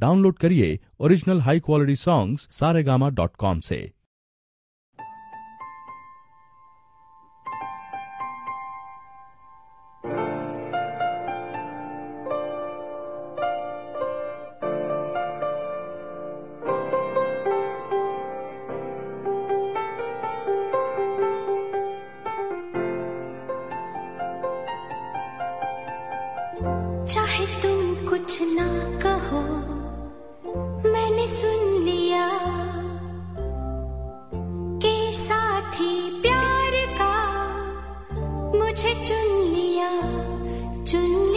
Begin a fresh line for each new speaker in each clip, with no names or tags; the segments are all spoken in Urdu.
ڈاؤن لوڈ کریے original high quality song Saregama dot com سے۔
چاہے تم کچھ نہ کہو chân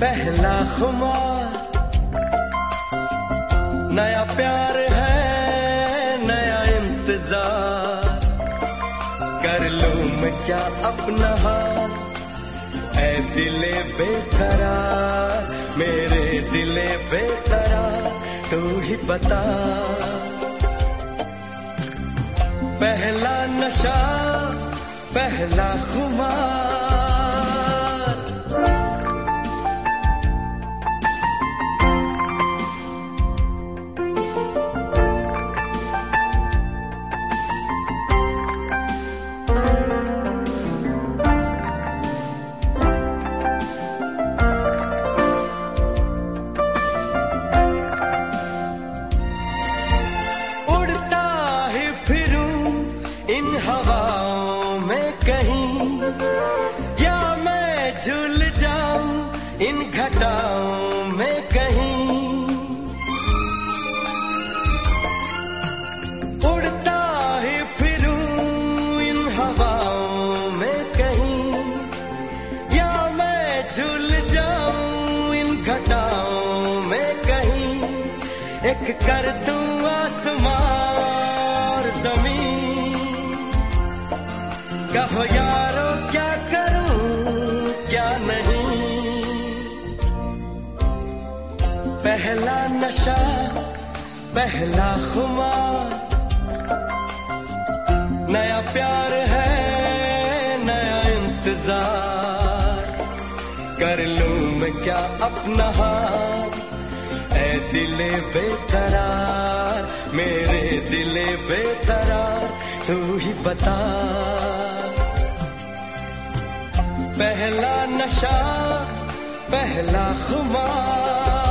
پہلا خمار۔ نیا پیار ہے، نیا انتظار۔ کر لوں کیا اپنا ہاتھ اے دل بے قرار میرے دل بے قرار تو ہی بتا۔ پہلا نشہ، پہلا خمار۔ جھول جاؤں، ان گھٹاؤں میں کہیں ایک کر دوں آسمان زمین۔ کہو یارو، کیا کروں، کیا نہیں؟ پہلا نشہ، پہلا خمار۔ نیا پیار ہے، نیا انتظار۔ کر لوں میں کیا اپنا ہاتھ اے دل بے قرار میرے دل بے قرار تو ہی بتا۔ پہلا نشہ، پہلا خمار۔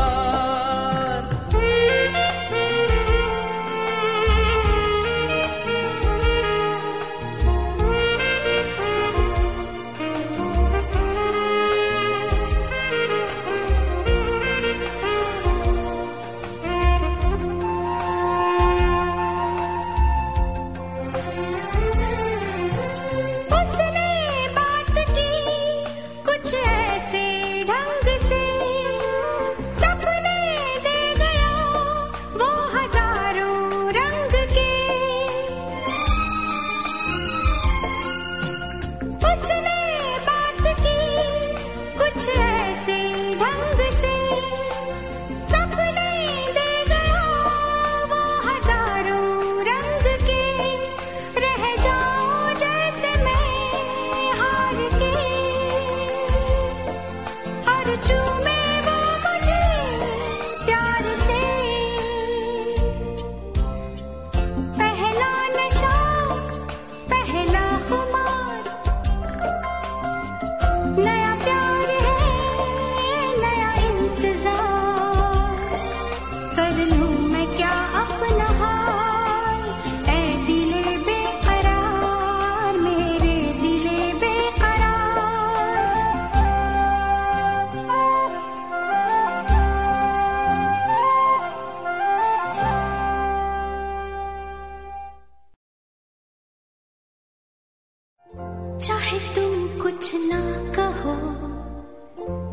تم کچھ نہ کہو،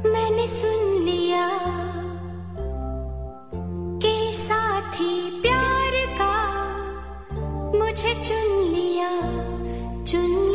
میں نے سن لیا کہ ساتھی پیار کا مجھے چن لیا چن لیا